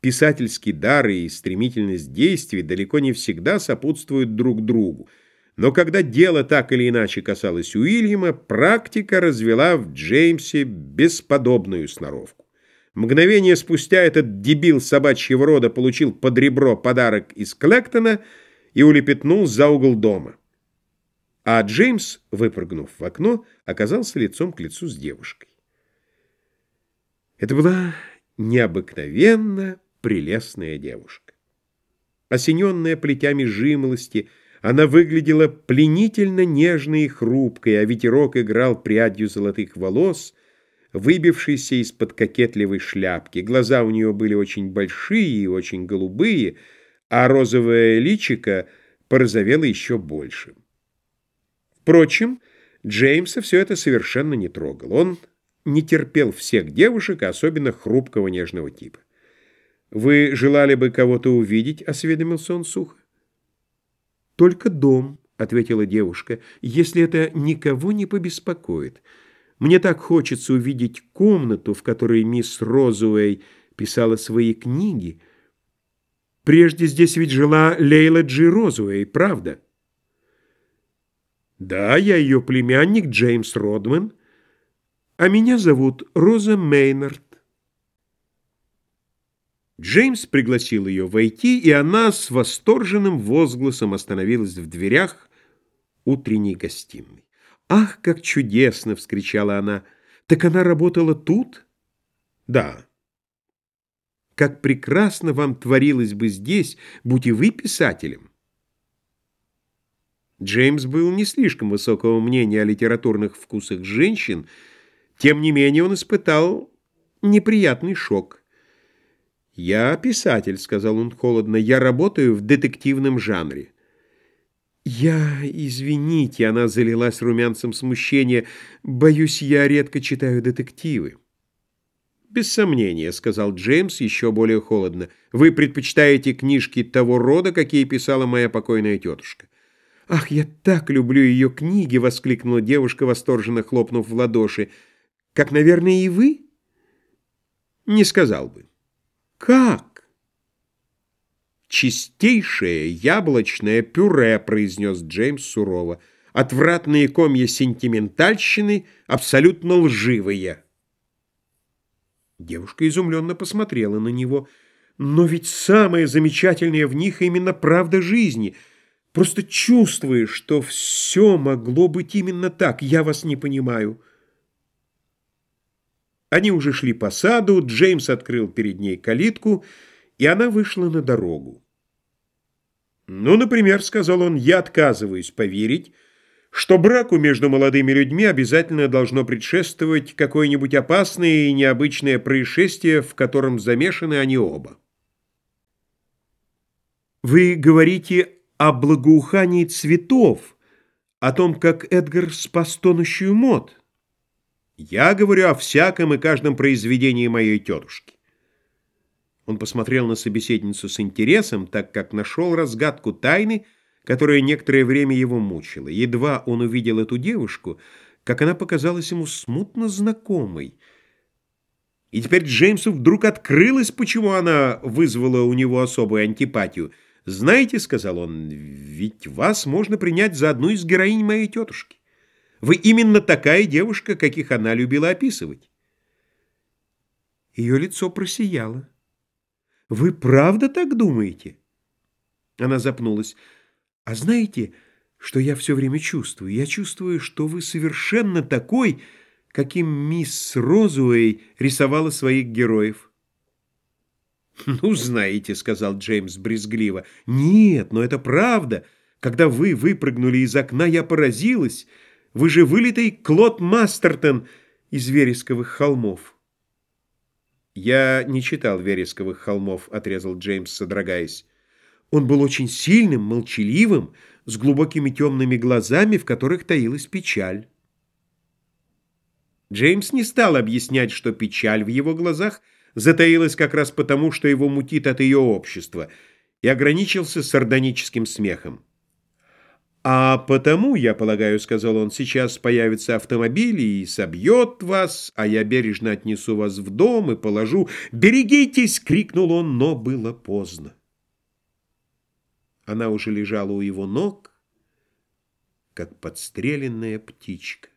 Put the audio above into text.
Писательский дар и стремительность действий далеко не всегда сопутствуют друг другу, но когда дело так или иначе касалось Уильяма, практика развела в Джеймсе бесподобную сноровку. Мгновение спустя этот дебил собачьего рода получил под ребро подарок из Клэктона и улепетнул за угол дома. А Джеймс, выпрыгнув в окно, оказался лицом к лицу с девушкой. Это была необыкновенно прелестная девушка. Осененная плетями жимолости, она выглядела пленительно нежной и хрупкой, а ветерок играл прядью золотых волос, выбившейся из-под кокетливой шляпки. Глаза у нее были очень большие и очень голубые, а розовое личико порозовело еще больше. Впрочем, Джеймса все это совершенно не трогал. Он не терпел всех девушек, особенно хрупкого нежного типа. «Вы желали бы кого-то увидеть?» — осведомился он сухо. «Только дом», — ответила девушка, — «если это никого не побеспокоит. Мне так хочется увидеть комнату, в которой мисс Розуэй писала свои книги. Прежде здесь ведь жила Лейла Джи Розуэй, правда?» «Да, я ее племянник Джеймс Родман, а меня зовут Роза Мейнард». Джеймс пригласил ее войти, и она с восторженным возгласом остановилась в дверях утренней гостиной. «Ах, как чудесно!» — вскричала она. «Так она работала тут?» «Да». «Как прекрасно вам творилось бы здесь, будь и вы писателем!» Джеймс был не слишком высокого мнения о литературных вкусах женщин, тем не менее он испытал неприятный шок. «Я писатель», — сказал он холодно, — «я работаю в детективном жанре». «Я, извините», — она залилась румянцем смущения, — «боюсь, я редко читаю детективы». «Без сомнения», — сказал Джеймс еще более холодно, — «вы предпочитаете книжки того рода, какие писала моя покойная тетушка». «Ах, я так люблю ее книги!» — воскликнула девушка, восторженно хлопнув в ладоши. «Как, наверное, и вы?» «Не сказал бы». «Как?» «Чистейшее яблочное пюре», — произнес Джеймс сурово. «Отвратные комья сентиментальщины, абсолютно лживые». Девушка изумленно посмотрела на него. «Но ведь самое замечательное в них именно правда жизни. Просто чувствуешь, что все могло быть именно так. Я вас не понимаю». Они уже шли по саду, Джеймс открыл перед ней калитку, и она вышла на дорогу. «Ну, например, — сказал он, — я отказываюсь поверить, что браку между молодыми людьми обязательно должно предшествовать какое-нибудь опасное и необычное происшествие, в котором замешаны они оба». «Вы говорите о благоухании цветов, о том, как Эдгар спас тонущую мод». Я говорю о всяком и каждом произведении моей тетушки. Он посмотрел на собеседницу с интересом, так как нашел разгадку тайны, которая некоторое время его мучила. Едва он увидел эту девушку, как она показалась ему смутно знакомой. И теперь Джеймсу вдруг открылось, почему она вызвала у него особую антипатию. «Знаете, — сказал он, — ведь вас можно принять за одну из героинь моей тетушки. Вы именно такая девушка, каких она любила описывать. Ее лицо просияло. «Вы правда так думаете?» Она запнулась. «А знаете, что я все время чувствую? Я чувствую, что вы совершенно такой, каким мисс Розуэй рисовала своих героев». «Ну, знаете», — сказал Джеймс брезгливо. «Нет, но это правда. Когда вы выпрыгнули из окна, я поразилась». Вы же вылитый Клод Мастертон из Вересковых холмов. «Я не читал Вересковых холмов», — отрезал Джеймс, содрогаясь. Он был очень сильным, молчаливым, с глубокими темными глазами, в которых таилась печаль. Джеймс не стал объяснять, что печаль в его глазах затаилась как раз потому, что его мутит от ее общества, и ограничился сардоническим смехом. «А потому, я полагаю, — сказал он, — сейчас появится автомобиль и собьет вас, а я бережно отнесу вас в дом и положу. Берегитесь!» — крикнул он, но было поздно. Она уже лежала у его ног, как подстреленная птичка.